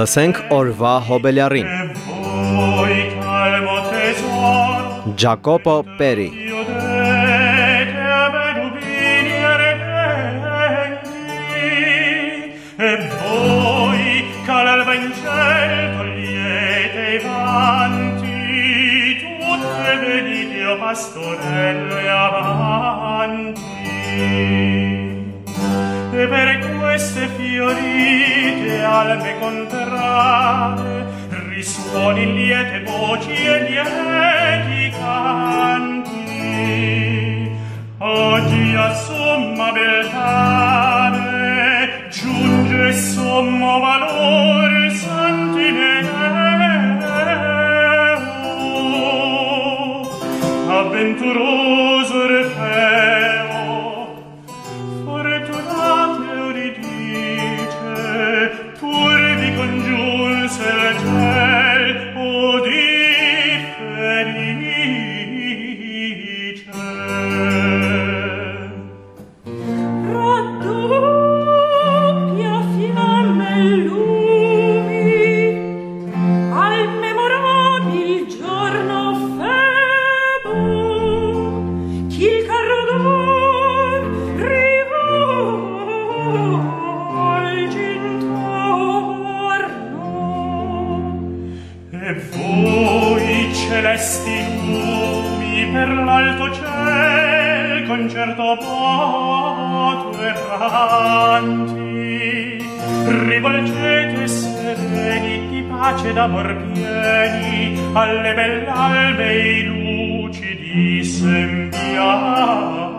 Լսենք օրվա հոբելյարին։ Ջակոպո Պերի pastorelle e per queste fiorite alme contrade risuoni liete voci e lieti canti. Oggi a somma beltade giunge sommo valor santineo avventuroso dolcetes sereni di pace d'amor pieni alle bell'albe i luci di sembianti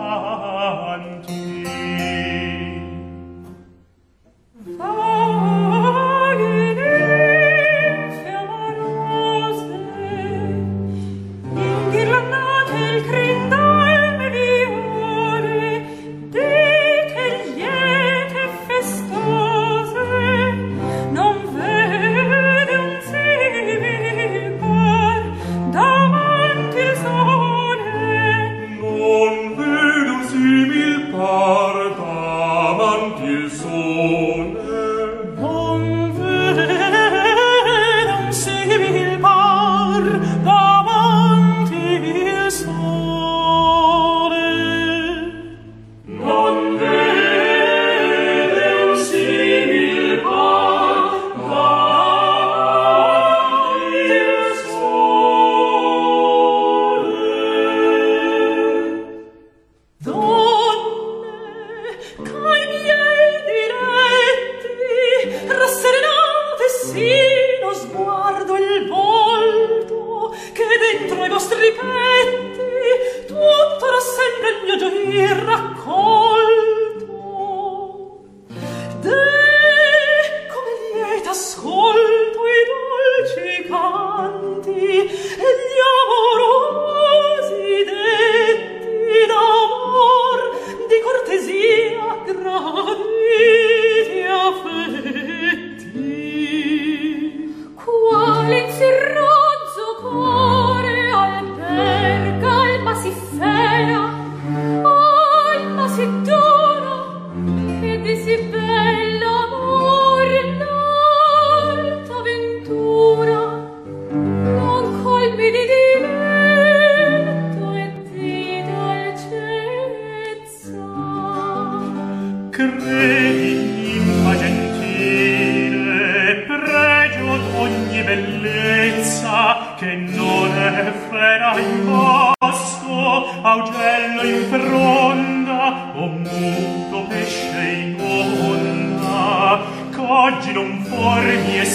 non formi e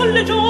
설레죠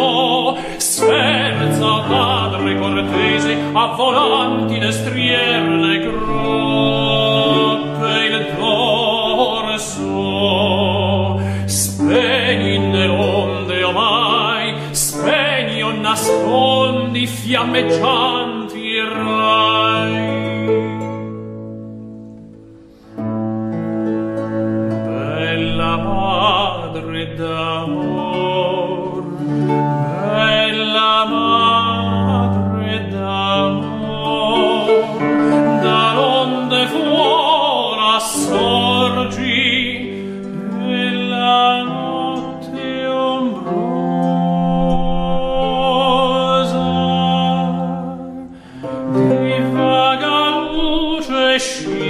tesi a volanti le strierne groppe il dorso spegni nell'onde omai oh spegni o nascondi fiammeggianti the.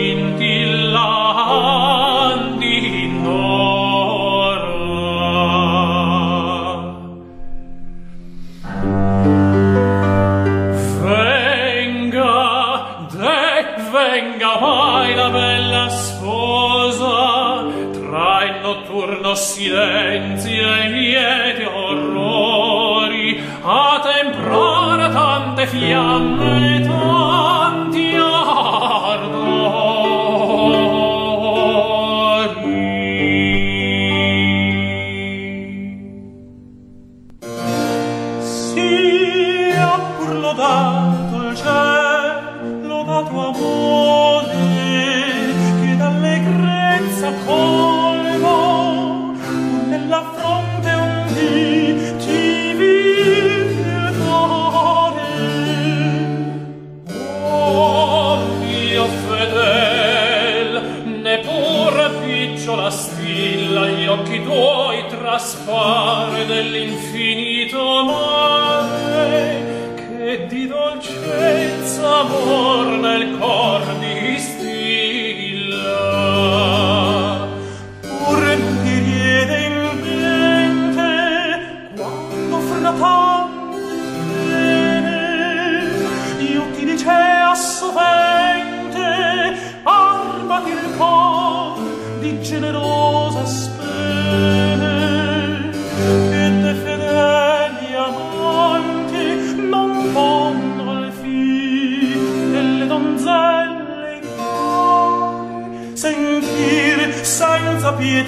amor nel cor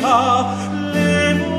pas.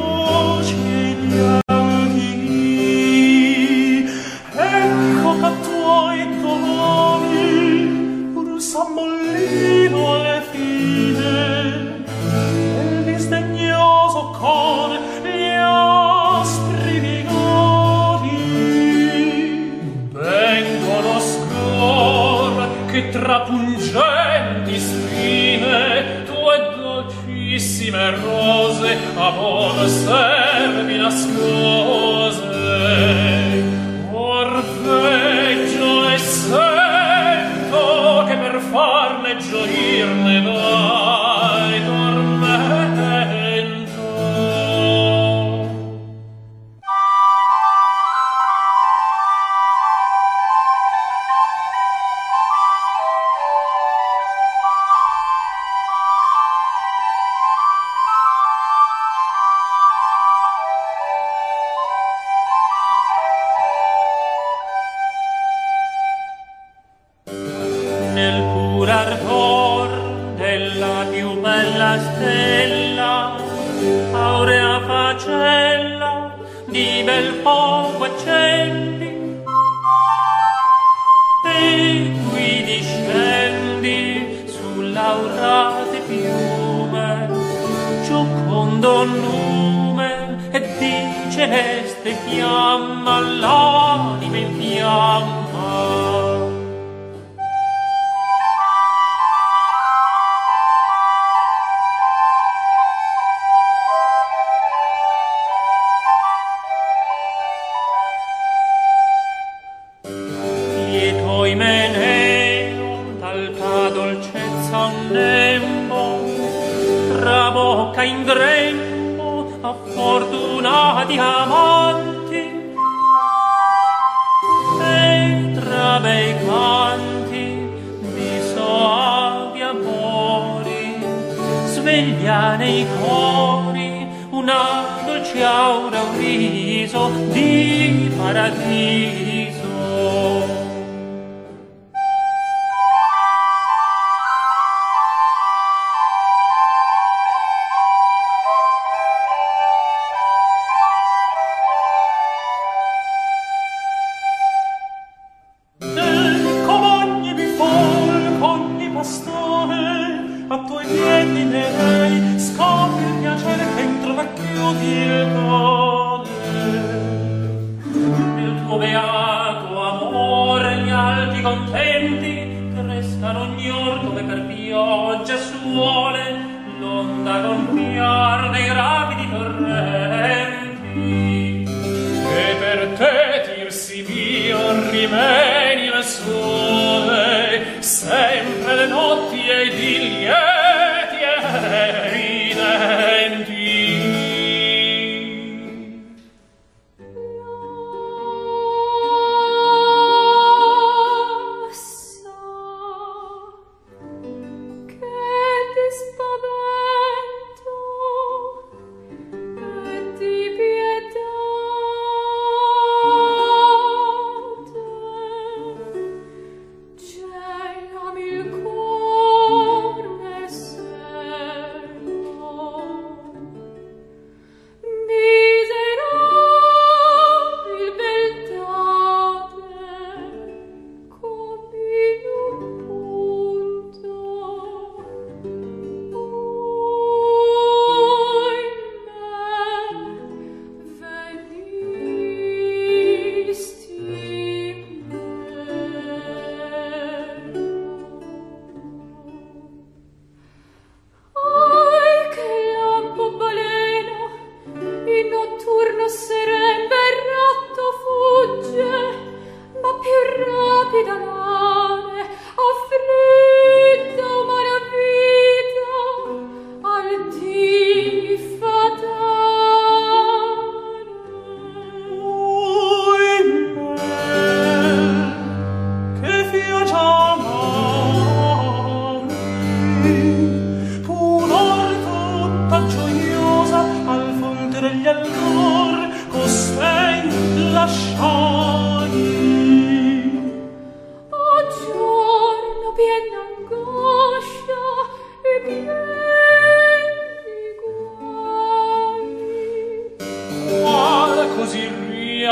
amor servi nascose orveggio e sento che per farne gioir ne stella aurea facella di bel fuoco accendi. E qui discendi sull'aurate piume giocondo lume e di celeste fiamma l'anima in fiamma Imeneo d'alta dolcezza un nembo. Trabocca in grembo a fortunati amanti. E tra bei canti di soavi amori. Sveglia nei cori una dolce aura un riso di paradiso rimanire solo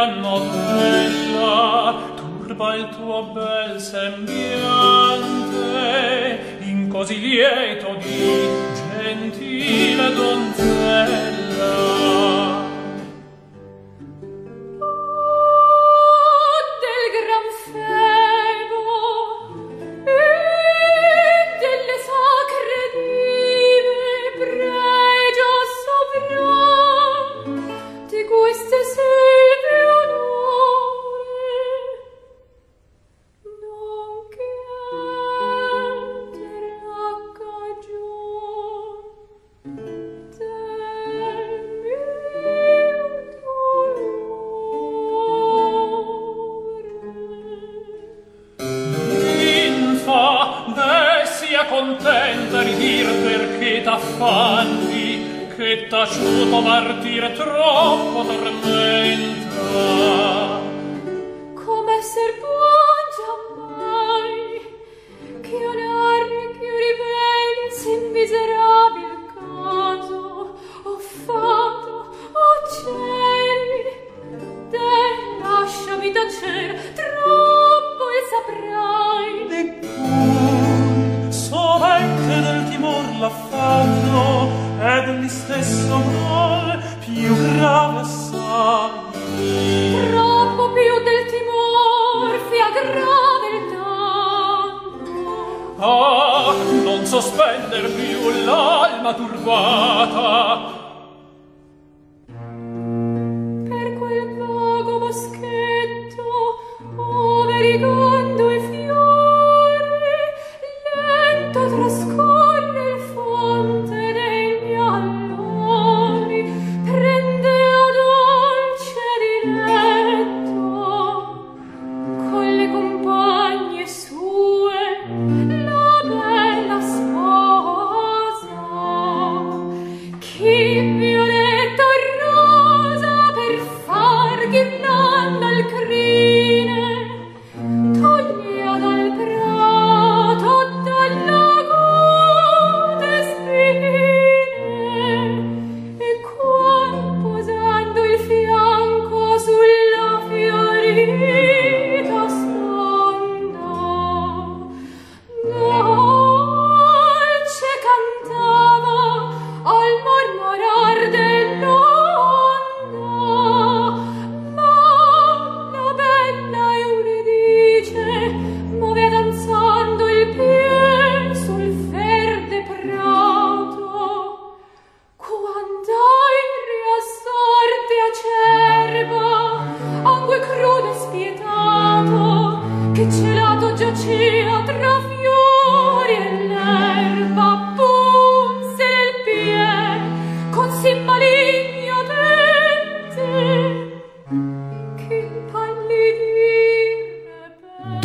piano freccia turba il tuo bel sembiante in così lieto di gentile donzella. Questa sera